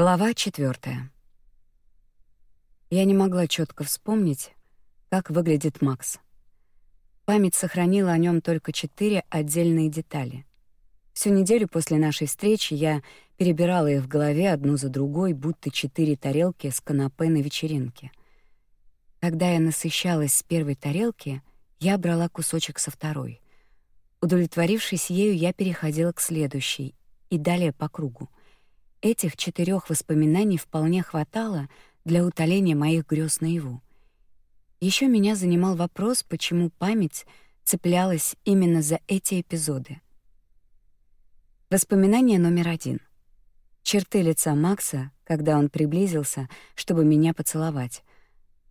Глава четвертая. Я не могла четко вспомнить, как выглядит Макс. Память сохранила о нем только четыре отдельные детали. Всю неделю после нашей встречи я перебирала их в голове одну за другой, будто четыре тарелки с канапе на вечеринке. Когда я насыщалась с первой тарелки, я брала кусочек со второй. Удовлетворившись ею, я переходила к следующей и далее по кругу — Этих четырех воспоминаний вполне хватало для утоления моих грез наяву. Еще меня занимал вопрос, почему память цеплялась именно за эти эпизоды. Воспоминание номер один. Черты лица Макса, когда он приблизился, чтобы меня поцеловать.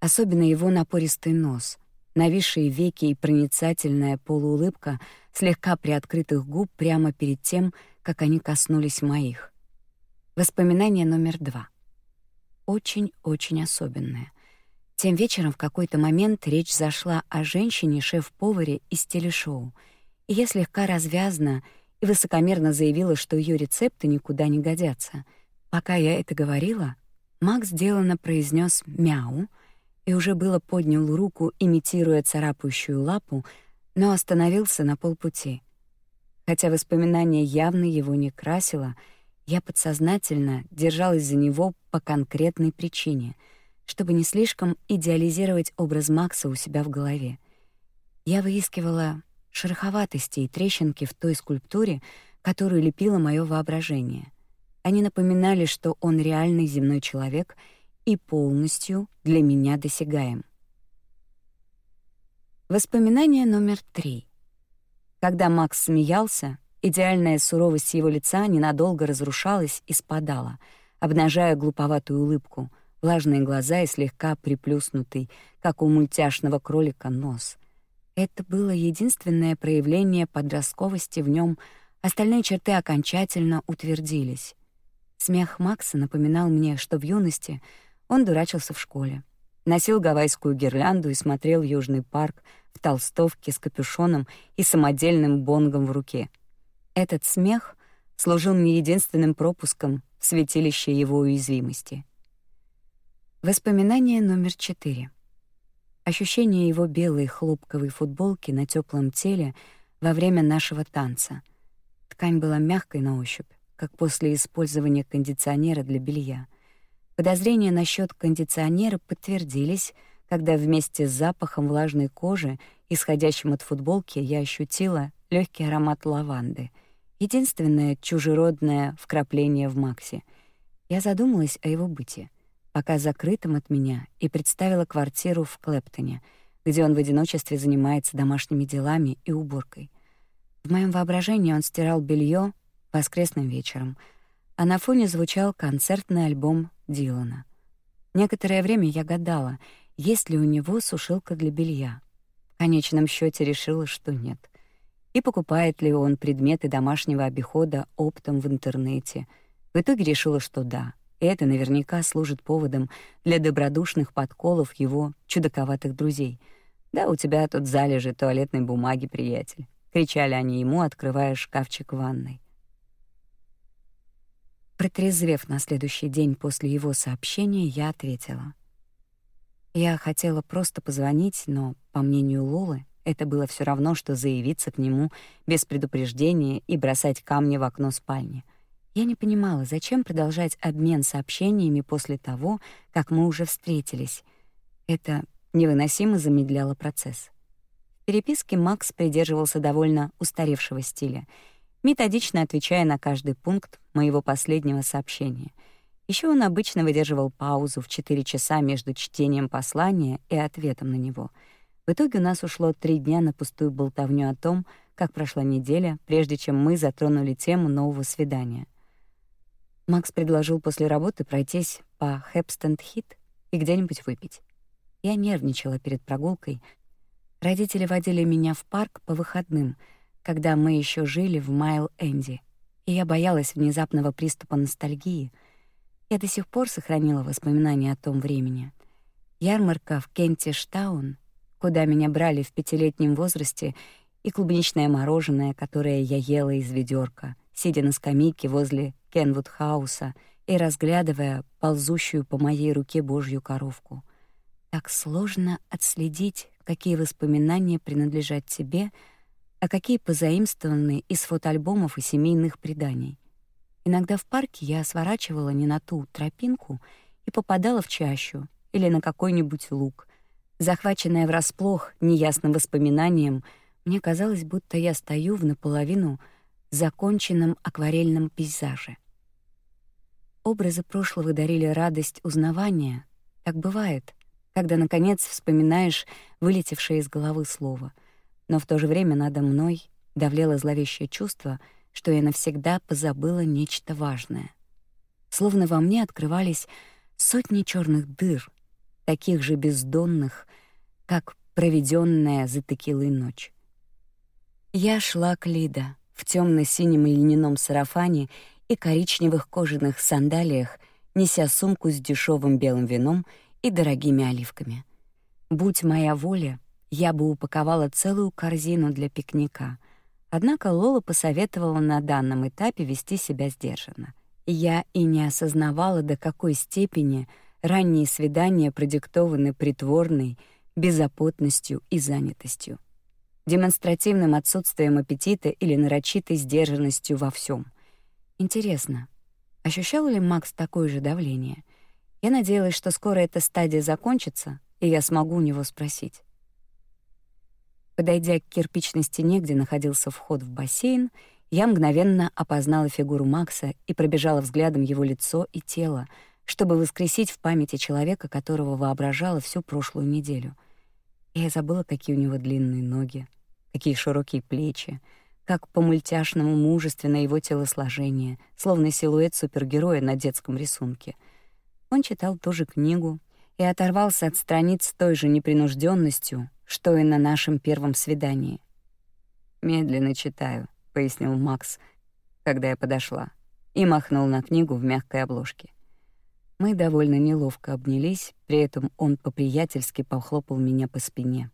Особенно его напористый нос, нависшие веки и проницательная полуулыбка слегка приоткрытых губ прямо перед тем, как они коснулись моих — Воспоминание номер два. Очень-очень особенное. Тем вечером в какой-то момент речь зашла о женщине-шеф-поваре из телешоу, и я слегка развязно и высокомерно заявила, что ее рецепты никуда не годятся. Пока я это говорила, Макс деланно произнес «мяу» и уже было поднял руку, имитируя царапающую лапу, но остановился на полпути. Хотя воспоминание явно его не красило — я подсознательно держалась за него по конкретной причине, чтобы не слишком идеализировать образ Макса у себя в голове. Я выискивала шероховатости и трещинки в той скульптуре, которую лепило мое воображение. Они напоминали, что он реальный земной человек и полностью для меня досягаем. Воспоминание номер три. Когда Макс смеялся, Идеальная суровость его лица ненадолго разрушалась и спадала, обнажая глуповатую улыбку, влажные глаза и слегка приплюснутый, как у мультяшного кролика, нос. Это было единственное проявление подростковости в нем, остальные черты окончательно утвердились. Смех Макса напоминал мне, что в юности он дурачился в школе, носил гавайскую гирлянду и смотрел Южный парк в толстовке с капюшоном и самодельным бонгом в руке — этот смех служил мне единственным пропуском в святилище его уязвимости. Воспоминание номер четыре. Ощущение его белой хлопковой футболки на теплом теле во время нашего танца. Ткань была мягкой на ощупь, как после использования кондиционера для белья. Подозрения насчет кондиционера подтвердились, когда вместе с запахом влажной кожи, исходящим от футболки, я ощутила легкий аромат лаванды — Единственное чужеродное вкрапление в Максе. Я задумалась о его быте, пока закрытым от меня, и представила квартиру в Клэптоне, где он в одиночестве занимается домашними делами и уборкой. В моем воображении он стирал белье воскресным вечером, а на фоне звучал концертный альбом Дилана. Некоторое время я гадала, есть ли у него сушилка для белья. В конечном счете решила, что нет — и покупает ли он предметы домашнего обихода оптом в интернете. В итоге решила, что да. Это наверняка служит поводом для добродушных подколов его чудаковатых друзей. «Да, у тебя тут залежи туалетной бумаги, приятель», — кричали они ему, открывая шкафчик в ванной. Протрезвев на следующий день после его сообщения, я ответила. Я хотела просто позвонить, но, по мнению Лолы, это было все равно, что заявиться к нему без предупреждения и бросать камни в окно спальни. Я не понимала, зачем продолжать обмен сообщениями после того, как мы уже встретились. Это невыносимо замедляло процесс. В переписке Макс придерживался довольно устаревшего стиля, методично отвечая на каждый пункт моего последнего сообщения. Еще он обычно выдерживал паузу в 4 часа между чтением послания и ответом на него — в итоге у нас ушло три дня на пустую болтовню о том, как прошла неделя, прежде чем мы затронули тему нового свидания. Макс предложил после работы пройтись по Хэпстенд-Хит и где-нибудь выпить. Я нервничала перед прогулкой. Родители водили меня в парк по выходным, когда мы еще жили в Майл-Энде, и я боялась внезапного приступа ностальгии. Я до сих пор сохранила воспоминания о том времени. Ярмарка в Кентиштаун куда меня брали в пятилетнем возрасте, и клубничное мороженое, которое я ела из ведерка, сидя на скамейке возле Кенвуд-хауса и разглядывая ползущую по моей руке Божью коровку. Так сложно отследить, какие воспоминания принадлежат тебе, а какие позаимствованы из фотоальбомов и семейных преданий. Иногда в парке я сворачивала не на ту тропинку и попадала в чащу или на какой-нибудь луг. Захваченная врасплох неясным воспоминанием, мне казалось, будто я стою в наполовину законченном акварельном пейзаже. Образы прошлого дарили радость узнавания. Так бывает, когда наконец вспоминаешь вылетевшее из головы слово. Но в то же время надо мной давлело зловещее чувство, что я навсегда позабыла нечто важное. Словно во мне открывались сотни черных дыр, таких же бездонных, как проведенная за текилой ночь. Я шла к Лида в темно синем льняном сарафане и коричневых кожаных сандалиях, неся сумку с дешевым белым вином и дорогими оливками. Будь моя воля, я бы упаковала целую корзину для пикника. Однако Лола посоветовала на данном этапе вести себя сдержанно. Я и не осознавала, до какой степени ранние свидания продиктованы притворной беззаботностью и занятостью, демонстративным отсутствием аппетита или нарочитой сдержанностью во всем. Интересно, ощущал ли Макс такое же давление? Я надеялась, что скоро эта стадия закончится, и я смогу у него спросить. Подойдя к кирпичной стене, где находился вход в бассейн, я мгновенно опознала фигуру Макса и пробежала взглядом его лицо и тело, чтобы воскресить в памяти человека, которого воображала всю прошлую неделю. И я забыла, какие у него длинные ноги, какие широкие плечи, как по-мультяшному мужественно его телосложение, словно силуэт супергероя на детском рисунке — он читал ту же книгу и оторвался от страниц с той же непринужденностью, что и на нашем первом свидании. «Медленно читаю», — пояснил Макс, когда я подошла, и махнул на книгу в мягкой обложке. Мы довольно неловко обнялись, при этом он по-приятельски похлопал меня по спине,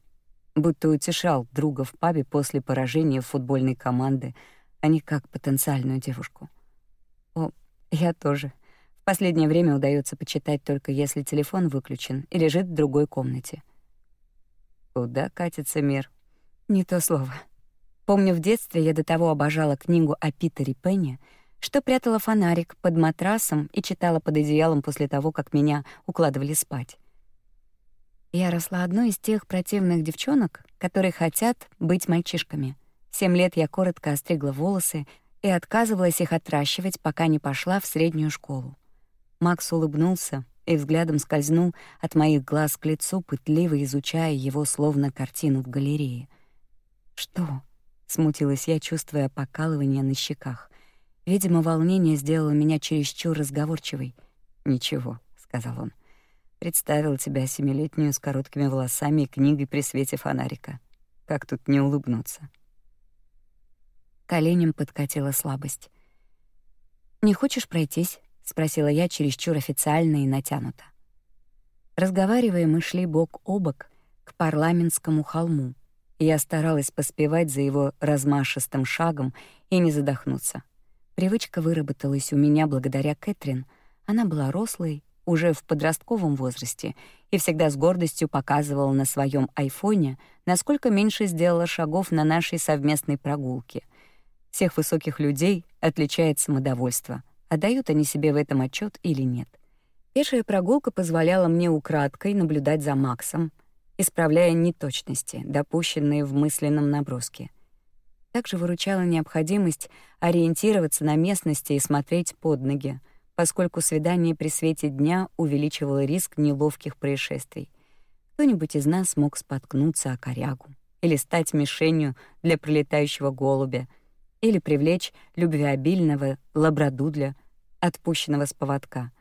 будто утешал друга в пабе после поражения футбольной команды, а не как потенциальную девушку. О, я тоже последнее время удается почитать только если телефон выключен и лежит в другой комнате. Куда катится мир? Не то слово. Помню, в детстве я до того обожала книгу о Питере Пенне, что прятала фонарик под матрасом и читала под одеялом после того, как меня укладывали спать. Я росла одной из тех противных девчонок, которые хотят быть мальчишками. Семь лет я коротко остригла волосы и отказывалась их отращивать, пока не пошла в среднюю школу. Макс улыбнулся и взглядом скользнул от моих глаз к лицу, пытливо изучая его словно картину в галерее. «Что?» — смутилась я, чувствуя покалывание на щеках. Видимо, волнение сделало меня чересчур разговорчивой. «Ничего», — сказал он. «Представил тебя семилетнюю с короткими волосами и книгой при свете фонарика. Как тут не улыбнуться?» Коленям подкатила слабость. «Не хочешь пройтись?» — спросила я чересчур официально и натянуто. Разговаривая, мы шли бок о бок к парламентскому холму, я старалась поспевать за его размашистым шагом и не задохнуться. Привычка выработалась у меня благодаря Кэтрин. Она была рослой, уже в подростковом возрасте, и всегда с гордостью показывала на своем айфоне, насколько меньше сделала шагов на нашей совместной прогулке. Всех высоких людей отличает самодовольство — отдают они себе в этом отчет или нет. Пешая прогулка позволяла мне украдкой наблюдать за Максом, исправляя неточности, допущенные в мысленном наброске. Также выручала необходимость ориентироваться на местности и смотреть под ноги, поскольку свидание при свете дня увеличивало риск неловких происшествий. Кто-нибудь из нас мог споткнуться о корягу или стать мишенью для прилетающего голубя или привлечь любвеобильного лабрадудля отпущенного с поводка.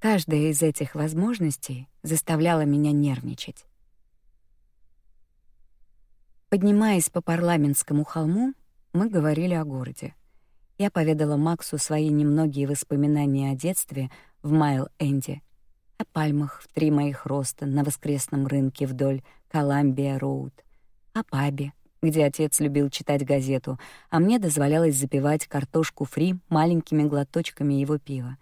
Каждая из этих возможностей заставляла меня нервничать. Поднимаясь по парламентскому холму, мы говорили о городе. Я поведала Максу свои немногие воспоминания о детстве в Майл-Энде, о пальмах в три моих роста на воскресном рынке вдоль Коламбия-Роуд, о пабе, где отец любил читать газету, а мне дозволялось запивать картошку фри маленькими глоточками его пива.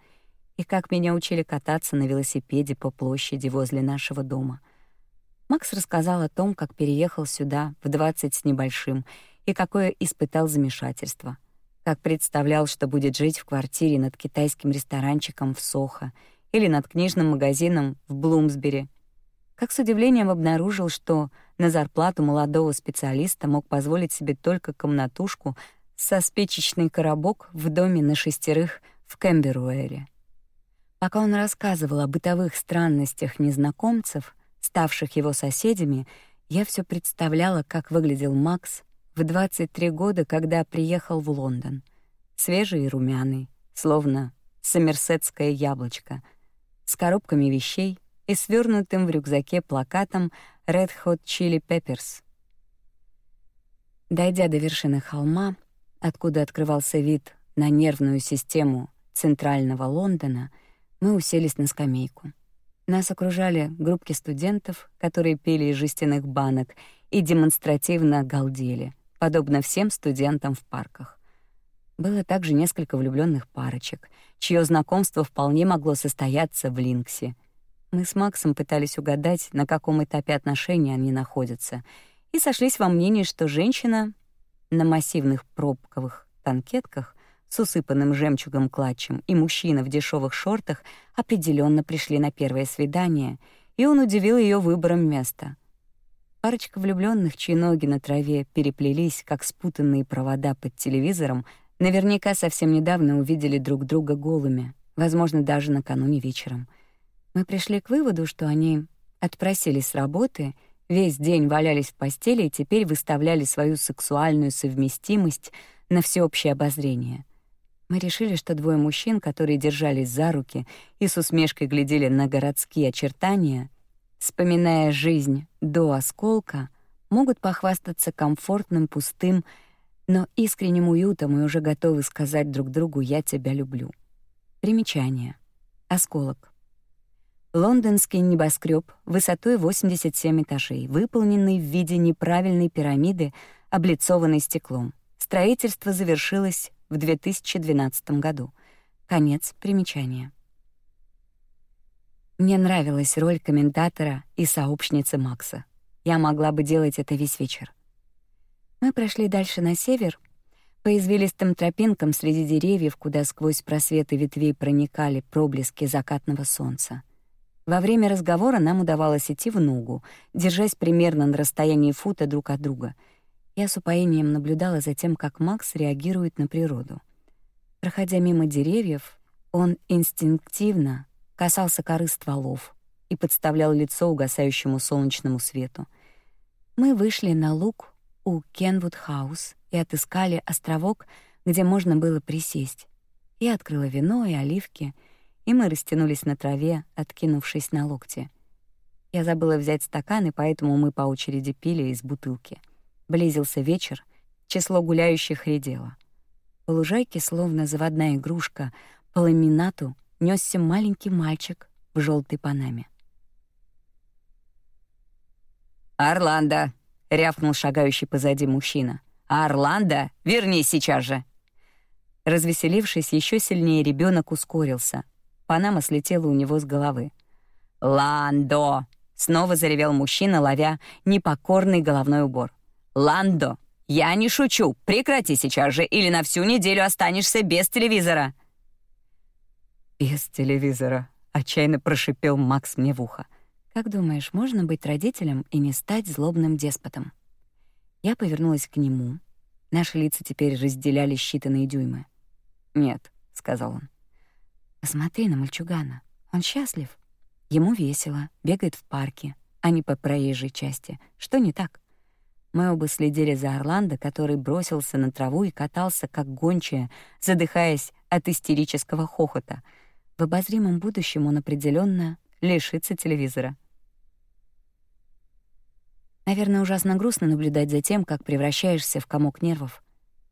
и как меня учили кататься на велосипеде по площади возле нашего дома. Макс рассказал о том, как переехал сюда в 20 с небольшим и какое испытал замешательство. Как представлял, что будет жить в квартире над китайским ресторанчиком в Сохо или над книжным магазином в Блумсбери. Как с удивлением обнаружил, что на зарплату молодого специалиста мог позволить себе только комнатушку со спичечный коробок в доме на шестерых в Кэмберуэре. Пока он рассказывал о бытовых странностях незнакомцев, ставших его соседями, я все представляла, как выглядел Макс в 23 года, когда приехал в Лондон. Свежий и румяный, словно сомерсетское яблочко, с коробками вещей и свернутым в рюкзаке плакатом Red Hot Chili Peppers. Дойдя до вершины холма, откуда открывался вид на нервную систему центрального Лондона, мы уселись на скамейку. Нас окружали группки студентов, которые пели из жестяных банок и демонстративно галдели, подобно всем студентам в парках. Было также несколько влюбленных парочек, чье знакомство вполне могло состояться в Линксе. Мы с Максом пытались угадать, на каком этапе отношений они находятся, и сошлись во мнении, что женщина на массивных пробковых танкетках с усыпанным жемчугом клатчем и мужчина в дешевых шортах определенно пришли на первое свидание, и он удивил ее выбором места. Парочка влюбленных, чьи ноги на траве переплелись, как спутанные провода под телевизором, наверняка совсем недавно увидели друг друга голыми, возможно, даже накануне вечером. Мы пришли к выводу, что они отпросились с работы, весь день валялись в постели и теперь выставляли свою сексуальную совместимость на всеобщее обозрение — мы решили, что двое мужчин, которые держались за руки и с усмешкой глядели на городские очертания, вспоминая жизнь до осколка, могут похвастаться комфортным, пустым, но искренним уютом и уже готовы сказать друг другу «я тебя люблю». Примечание. Осколок. Лондонский небоскреб высотой 87 этажей, выполненный в виде неправильной пирамиды, облицованной стеклом. Строительство завершилось в 2012 году. Конец примечания. Мне нравилась роль комментатора и сообщницы Макса. Я могла бы делать это весь вечер. Мы прошли дальше на север, по извилистым тропинкам среди деревьев, куда сквозь просветы ветвей проникали проблески закатного солнца. Во время разговора нам удавалось идти в ногу, держась примерно на расстоянии фута друг от друга — я с упоением наблюдала за тем, как Макс реагирует на природу. Проходя мимо деревьев, он инстинктивно касался коры стволов и подставлял лицо угасающему солнечному свету. Мы вышли на луг у Кенвуд-хаус и отыскали островок, где можно было присесть. Я открыла вино и оливки, и мы растянулись на траве, откинувшись на локти. Я забыла взять стакан, и поэтому мы по очереди пили из бутылки — Близился вечер, число гуляющих редело. По лужайке, словно заводная игрушка, по ламинату нёсся маленький мальчик в желтой панаме. «Орландо!» — рявкнул шагающий позади мужчина. «Орландо, вернись сейчас же!» Развеселившись еще сильнее, ребенок ускорился. Панама слетела у него с головы. «Ландо!» — снова заревел мужчина, ловя непокорный головной убор. «Ландо, я не шучу. Прекрати сейчас же, или на всю неделю останешься без телевизора». «Без телевизора», — отчаянно прошипел Макс мне в ухо. «Как думаешь, можно быть родителем и не стать злобным деспотом?» Я повернулась к нему. Наши лица теперь разделяли считанные дюймы. «Нет», — сказал он. «Посмотри на мальчугана. Он счастлив. Ему весело, бегает в парке, а не по проезжей части. Что не так?» Мы оба следили за Орландо, который бросился на траву и катался, как гончая, задыхаясь от истерического хохота. В обозримом будущем он определенно лишится телевизора. Наверное, ужасно грустно наблюдать за тем, как превращаешься в комок нервов.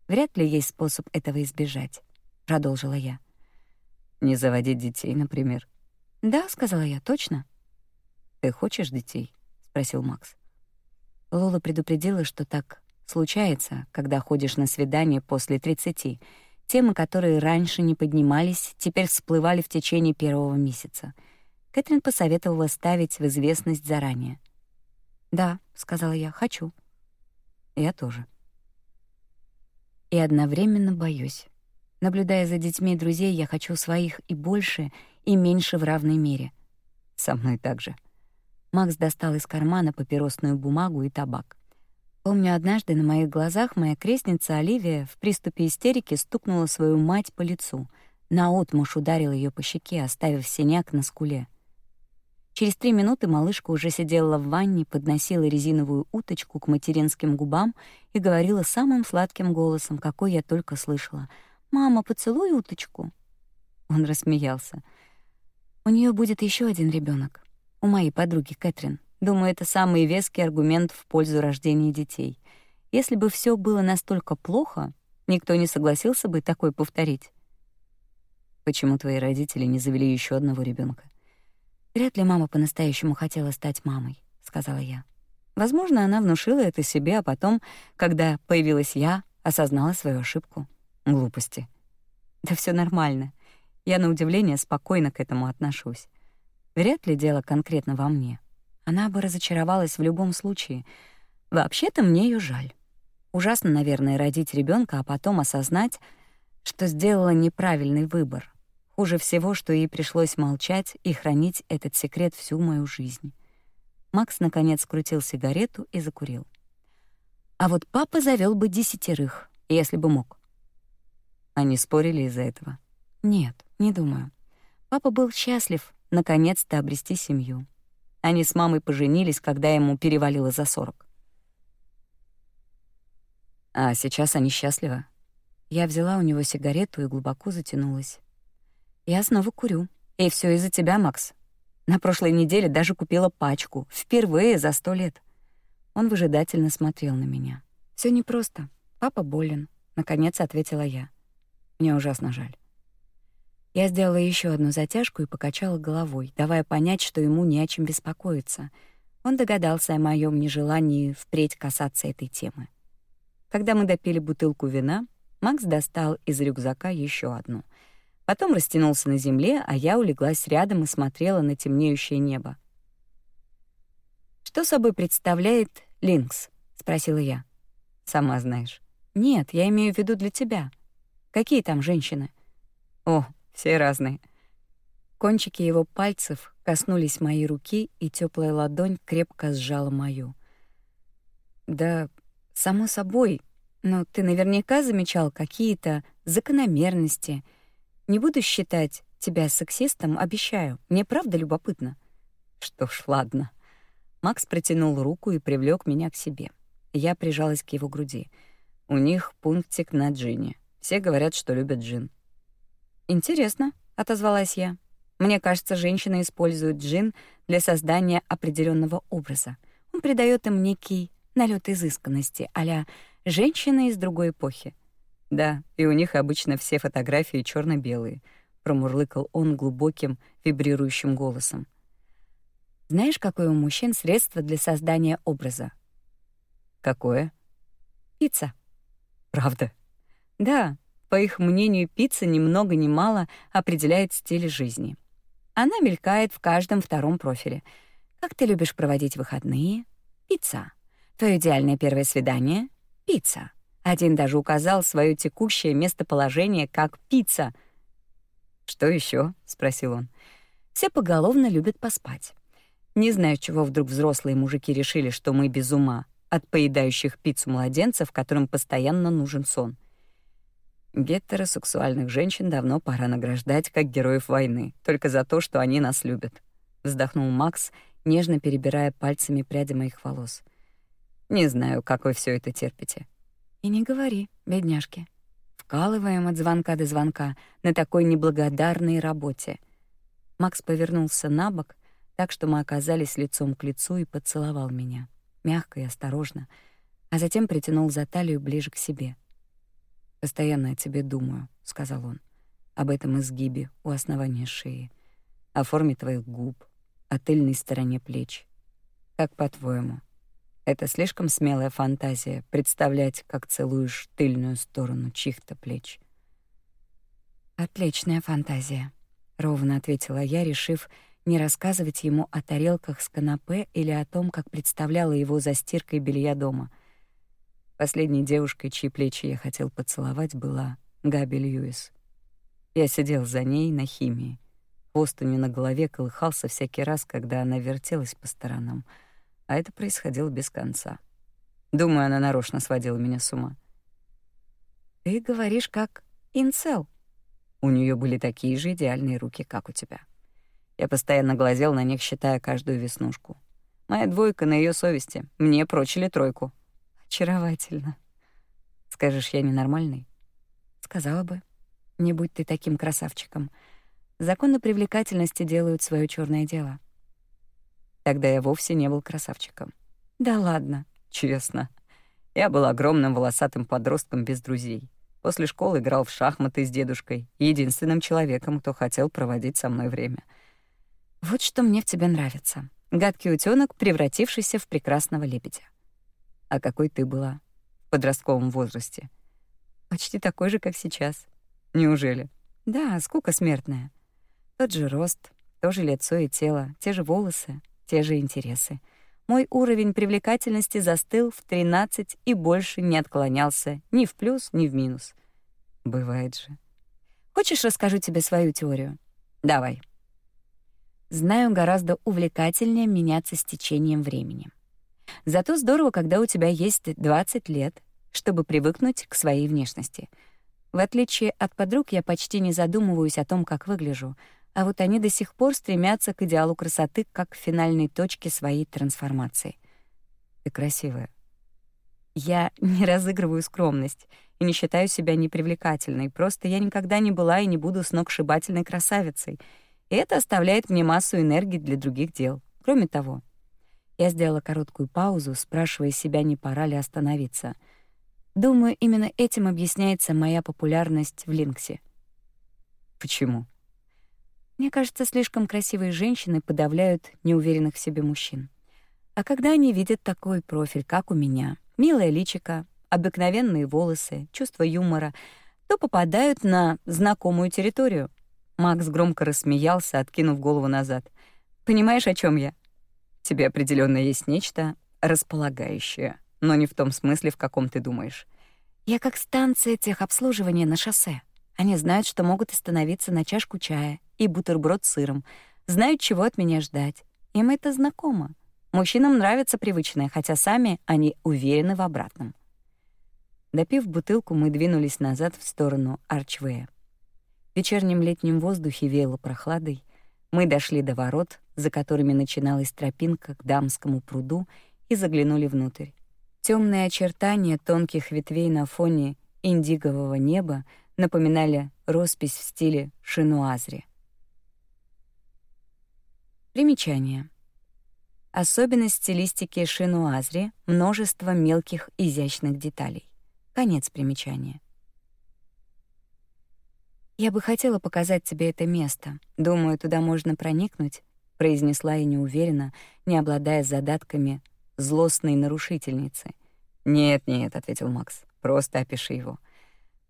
Вряд ли есть способ этого избежать, продолжила я. Не заводить детей, например. Да, сказала я, точно. Ты хочешь детей? спросил Макс. Лола предупредила, что так случается, когда ходишь на свидание после 30. Темы, которые раньше не поднимались, теперь всплывали в течение первого месяца. Кэтрин посоветовала ставить в известность заранее. «Да», — сказала я, — «хочу». «Я тоже». И одновременно боюсь. Наблюдая за детьми друзей, я хочу своих и больше, и меньше в равной мере. Со мной так же. Макс достал из кармана папиросную бумагу и табак. Помню, однажды на моих глазах моя крестница Оливия в приступе истерики стукнула свою мать по лицу. Наотмашь ударил ее по щеке, оставив синяк на скуле. Через три минуты малышка уже сидела в ванне, подносила резиновую уточку к материнским губам и говорила самым сладким голосом, какой я только слышала. «Мама, поцелуй уточку». Он рассмеялся. «У нее будет еще один ребенок. У моей подруги Кэтрин. Думаю, это самый веский аргумент в пользу рождения детей. Если бы все было настолько плохо, никто не согласился бы такое повторить. Почему твои родители не завели еще одного ребенка? Вряд ли мама по-настоящему хотела стать мамой, сказала я. Возможно, она внушила это себе, а потом, когда появилась я, осознала свою ошибку. Глупости. Да все нормально. Я на удивление спокойно к этому отношусь. Вряд ли дело конкретно во мне. Она бы разочаровалась в любом случае. Вообще-то мне ее жаль. Ужасно, наверное, родить ребенка, а потом осознать, что сделала неправильный выбор. Хуже всего, что ей пришлось молчать и хранить этот секрет всю мою жизнь. Макс наконец скрутил сигарету и закурил. А вот папа завел бы десятерых, если бы мог. Они спорили из-за этого. Нет, не думаю. Папа был счастлив наконец-то обрести семью. Они с мамой поженились, когда ему перевалило за сорок. А сейчас они счастливы. Я взяла у него сигарету и глубоко затянулась. Я снова курю. И все из-за тебя, Макс. На прошлой неделе даже купила пачку, впервые за сто лет. Он выжидательно смотрел на меня. Все непросто. Папа болен, наконец ответила я. Мне ужасно жаль. Я сделала еще одну затяжку и покачала головой, давая понять, что ему не о чем беспокоиться. Он догадался о моем нежелании впредь касаться этой темы. Когда мы допили бутылку вина, Макс достал из рюкзака еще одну. Потом растянулся на земле, а я улеглась рядом и смотрела на темнеющее небо. «Что собой представляет Линкс?» — спросила я. «Сама знаешь». «Нет, я имею в виду для тебя. Какие там женщины?» «О, все разные. Кончики его пальцев коснулись моей руки, и теплая ладонь крепко сжала мою. Да, само собой, но ты наверняка замечал какие-то закономерности. Не буду считать тебя сексистом, обещаю. Мне правда любопытно. Что ж, ладно. Макс протянул руку и привлек меня к себе. Я прижалась к его груди. У них пунктик на джине. Все говорят, что любят джин. «Интересно», — отозвалась я. «Мне кажется, женщины используют джин для создания определенного образа. Он придает им некий налет изысканности, а «женщины из другой эпохи». «Да, и у них обычно все фотографии черно белые промурлыкал он глубоким, вибрирующим голосом. «Знаешь, какое у мужчин средство для создания образа?» «Какое?» «Пицца». «Правда?» «Да, по их мнению, пицца ни много ни мало определяет стиль жизни. Она мелькает в каждом втором профиле. Как ты любишь проводить выходные? Пицца. Твое идеальное первое свидание? Пицца. Один даже указал свое текущее местоположение как пицца. «Что еще? спросил он. «Все поголовно любят поспать. Не знаю, чего вдруг взрослые мужики решили, что мы без ума от поедающих пиццу младенцев, которым постоянно нужен сон. Гетеросексуальных женщин давно пора награждать как героев войны, только за то, что они нас любят. Вздохнул Макс, нежно перебирая пальцами пряди моих волос. Не знаю, как вы все это терпите. И не говори, бедняжки. Вкалываем от звонка до звонка на такой неблагодарной работе. Макс повернулся на бок, так что мы оказались лицом к лицу и поцеловал меня, мягко и осторожно, а затем притянул за талию ближе к себе — «Постоянно о тебе думаю», — сказал он. «Об этом изгибе у основания шеи, о форме твоих губ, о тыльной стороне плеч. Как по-твоему, это слишком смелая фантазия представлять, как целуешь тыльную сторону чьих-то плеч?» Отличная фантазия, ровно ответила я, решив не рассказывать ему о тарелках с канапе или о том, как представляла его за стиркой белья дома. Последней девушкой, чьи плечи я хотел поцеловать, была Габи Льюис. Я сидел за ней на химии. Хвост у неё на голове колыхался всякий раз, когда она вертелась по сторонам, а это происходило без конца. Думаю, она нарочно сводила меня с ума. «Ты говоришь, как инцел», у нее были такие же идеальные руки, как у тебя. Я постоянно глазел на них, считая каждую веснушку. Моя двойка на ее совести. Мне прочили тройку. Очаровательно. Скажешь, я ненормальный? Сказала бы. Не будь ты таким красавчиком. Законы привлекательности делают свое черное дело. Тогда я вовсе не был красавчиком. Да ладно. Честно. Я был огромным волосатым подростком без друзей. После школы играл в шахматы с дедушкой, единственным человеком, кто хотел проводить со мной время. Вот что мне в тебе нравится. Гадкий утёнок, превратившийся в прекрасного лебедя. А какой ты была в подростковом возрасте? Почти такой же, как сейчас. Неужели? Да, скука смертная. Тот же рост, то же лицо и тело, те же волосы, те же интересы — мой уровень привлекательности застыл в 13 и больше не отклонялся ни в плюс, ни в минус. Бывает же. Хочешь, расскажу тебе свою теорию? Давай. Знаю, гораздо увлекательнее меняться с течением времени. Зато здорово, когда у тебя есть 20 лет, чтобы привыкнуть к своей внешности. В отличие от подруг, я почти не задумываюсь о том, как выгляжу — а вот они до сих пор стремятся к идеалу красоты как к финальной точке своей трансформации. Ты красивая. Я не разыгрываю скромность и не считаю себя непривлекательной, просто я никогда не была и не буду сногсшибательной красавицей, и это оставляет мне массу энергии для других дел. Кроме того, я сделала короткую паузу, спрашивая себя, не пора ли остановиться. Думаю, именно этим объясняется моя популярность в Линксе. Почему? Мне кажется, слишком красивые женщины подавляют неуверенных в себе мужчин. А когда они видят такой профиль, как у меня, милое личико, обыкновенные волосы, чувство юмора, то попадают на знакомую территорию. Макс громко рассмеялся, откинув голову назад. Понимаешь, о чем я? Тебе определенно есть нечто располагающее, но не в том смысле, в каком ты думаешь. Я как станция техобслуживания на шоссе. Они знают, что могут остановиться на чашку чая и бутерброд с сыром. Знают, чего от меня ждать. Им это знакомо. Мужчинам нравится привычное, хотя сами они уверены в обратном. Допив бутылку, мы двинулись назад в сторону Арчвея. В вечернем летнем воздухе веяло прохладой. Мы дошли до ворот, за которыми начиналась тропинка к дамскому пруду, и заглянули внутрь. Темные очертания тонких ветвей на фоне индигового неба напоминали роспись в стиле шинуазри. Примечание. Особенность стилистики шинуазри — множество мелких изящных деталей. Конец примечания. «Я бы хотела показать тебе это место. Думаю, туда можно проникнуть», — произнесла я неуверенно, не обладая задатками злостной нарушительницы. «Нет-нет», — ответил Макс, — «просто опиши его».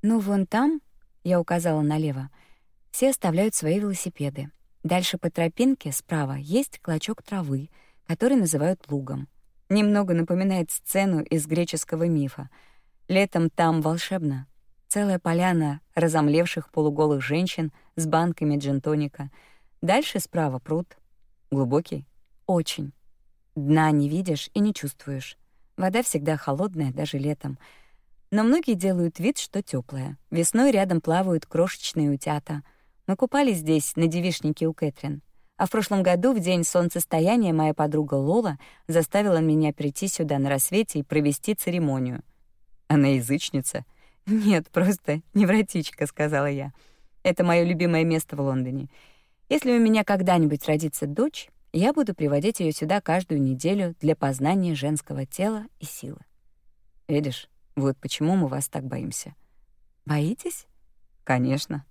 «Ну, вон там», — я указала налево, — «все оставляют свои велосипеды. Дальше по тропинке справа есть клочок травы, который называют лугом. Немного напоминает сцену из греческого мифа. Летом там волшебно. Целая поляна разомлевших полуголых женщин с банками джентоника. Дальше справа пруд. Глубокий? Очень. Дна не видишь и не чувствуешь. Вода всегда холодная, даже летом. Но многие делают вид, что теплая. Весной рядом плавают крошечные утята — мы купались здесь, на девишнике у Кэтрин. А в прошлом году, в день солнцестояния, моя подруга Лола заставила меня прийти сюда на рассвете и провести церемонию. Она язычница? Нет, просто невротичка, сказала я. Это мое любимое место в Лондоне. Если у меня когда-нибудь родится дочь, я буду приводить ее сюда каждую неделю для познания женского тела и силы. Видишь, вот почему мы вас так боимся. Боитесь? Конечно.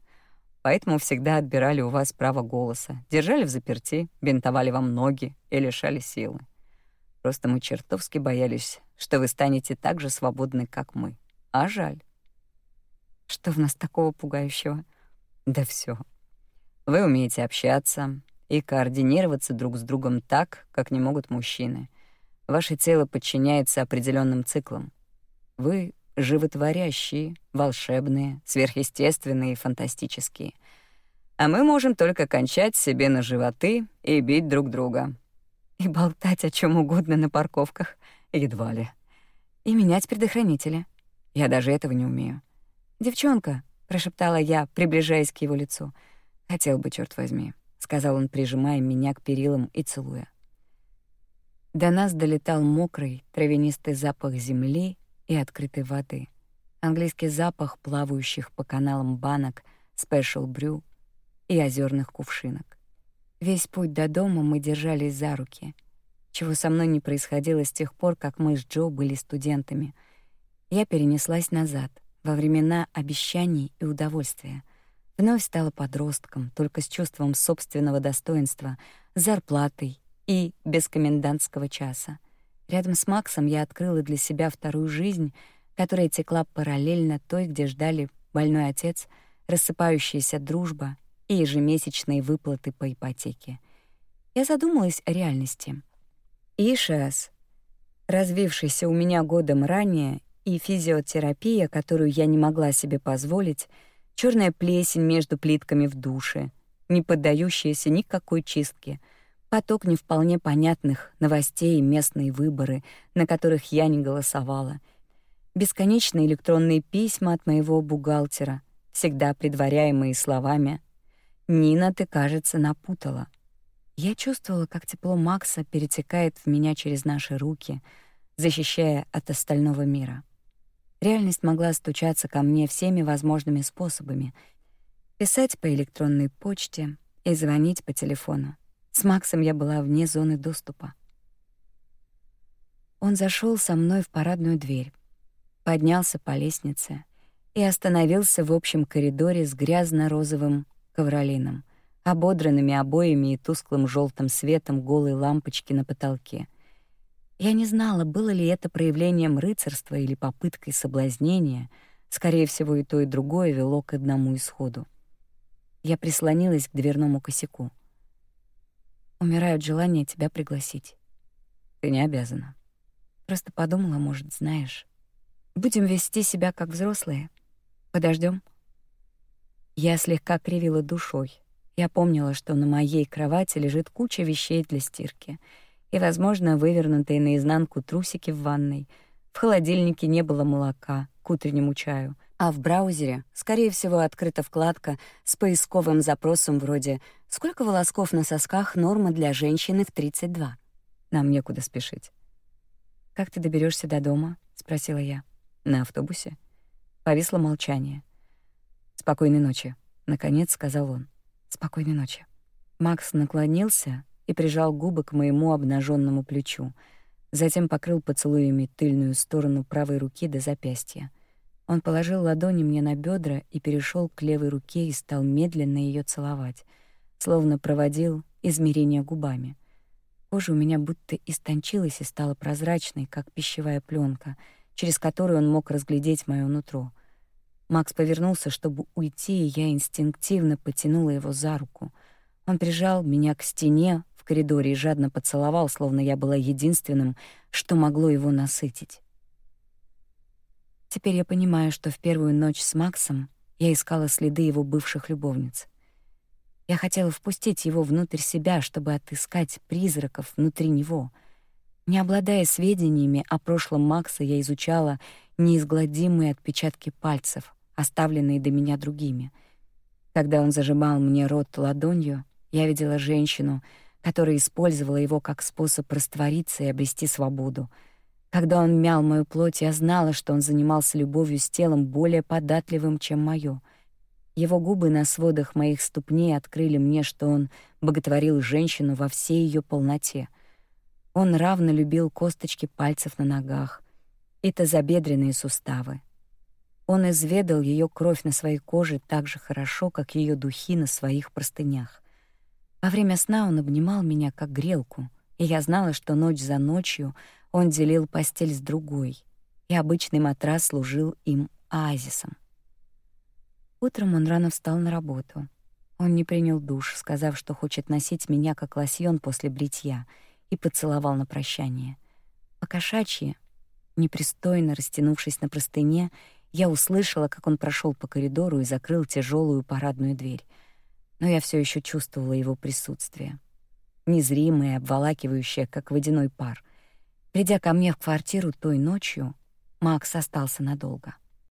Поэтому всегда отбирали у вас право голоса, держали в заперти, бинтовали вам ноги и лишали силы. Просто мы чертовски боялись, что вы станете так же свободны, как мы. А жаль. Что в нас такого пугающего? Да все. Вы умеете общаться и координироваться друг с другом так, как не могут мужчины. Ваше тело подчиняется определенным циклам. Вы животворящие, волшебные, сверхъестественные и фантастические. А мы можем только кончать себе на животы и бить друг друга. И болтать о чем угодно на парковках. Едва ли. И менять предохранители. Я даже этого не умею. «Девчонка», — прошептала я, приближаясь к его лицу. «Хотел бы, черт возьми», — сказал он, прижимая меня к перилам и целуя. До нас долетал мокрый, травянистый запах земли и открытой воды. Английский запах плавающих по каналам банок, спешл брю и озерных кувшинок. Весь путь до дома мы держались за руки, чего со мной не происходило с тех пор, как мы с Джо были студентами. Я перенеслась назад, во времена обещаний и удовольствия. Вновь стала подростком, только с чувством собственного достоинства, зарплатой и без комендантского часа. Рядом с Максом я открыла для себя вторую жизнь, которая текла параллельно той, где ждали больной отец, рассыпающаяся дружба и ежемесячные выплаты по ипотеке. Я задумалась о реальности. Ишас, развившийся у меня годом ранее, и физиотерапия, которую я не могла себе позволить, черная плесень между плитками в душе, не поддающаяся никакой чистке — поток не вполне понятных новостей и местные выборы, на которых я не голосовала, бесконечные электронные письма от моего бухгалтера, всегда предваряемые словами «Нина, ты, кажется, напутала». Я чувствовала, как тепло Макса перетекает в меня через наши руки, защищая от остального мира. Реальность могла стучаться ко мне всеми возможными способами — писать по электронной почте и звонить по телефону. С Максом я была вне зоны доступа. Он зашел со мной в парадную дверь, поднялся по лестнице и остановился в общем коридоре с грязно-розовым ковролином, ободранными обоями и тусклым желтым светом голой лампочки на потолке. Я не знала, было ли это проявлением рыцарства или попыткой соблазнения, скорее всего, и то, и другое вело к одному исходу. Я прислонилась к дверному косяку. Умираю от желания тебя пригласить. Ты не обязана. Просто подумала, может, знаешь. Будем вести себя как взрослые. Подождем. Я слегка кривила душой. Я помнила, что на моей кровати лежит куча вещей для стирки и, возможно, вывернутые наизнанку трусики в ванной. В холодильнике не было молока к утреннему чаю — а в браузере, скорее всего, открыта вкладка с поисковым запросом вроде «Сколько волосков на сосках норма для женщины в 32?» Нам некуда спешить. «Как ты доберешься до дома?» — спросила я. «На автобусе». Повисло молчание. «Спокойной ночи», — наконец сказал он. «Спокойной ночи». Макс наклонился и прижал губы к моему обнаженному плечу, затем покрыл поцелуями тыльную сторону правой руки до запястья. Он положил ладони мне на бедра и перешел к левой руке и стал медленно ее целовать, словно проводил измерения губами. Кожа у меня будто истончилась и стала прозрачной, как пищевая пленка, через которую он мог разглядеть моё нутро. Макс повернулся, чтобы уйти, и я инстинктивно потянула его за руку. Он прижал меня к стене коридоре и жадно поцеловал, словно я была единственным, что могло его насытить. Теперь я понимаю, что в первую ночь с Максом я искала следы его бывших любовниц. Я хотела впустить его внутрь себя, чтобы отыскать призраков внутри него. Не обладая сведениями о прошлом Макса, я изучала неизгладимые отпечатки пальцев, оставленные до меня другими. Когда он зажимал мне рот ладонью, я видела женщину, которая использовала его как способ раствориться и обрести свободу — когда он мял мою плоть, я знала, что он занимался любовью с телом более податливым, чем моё. Его губы на сводах моих ступней открыли мне, что он боготворил женщину во всей её полноте. Он равно любил косточки пальцев на ногах и тазобедренные суставы. Он изведал её кровь на своей коже так же хорошо, как её духи на своих простынях. Во время сна он обнимал меня как грелку, и я знала, что ночь за ночью — он делил постель с другой, и обычный матрас служил им оазисом. Утром он рано встал на работу. Он не принял душ, сказав, что хочет носить меня как лосьон после бритья, и поцеловал на прощание. Покошачьи, непристойно растянувшись на простыне, я услышала, как он прошел по коридору и закрыл тяжелую парадную дверь. Но я все еще чувствовала его присутствие. Незримое, обволакивающее, как водяной пар. Придя ко мне в квартиру той ночью, Макс остался надолго.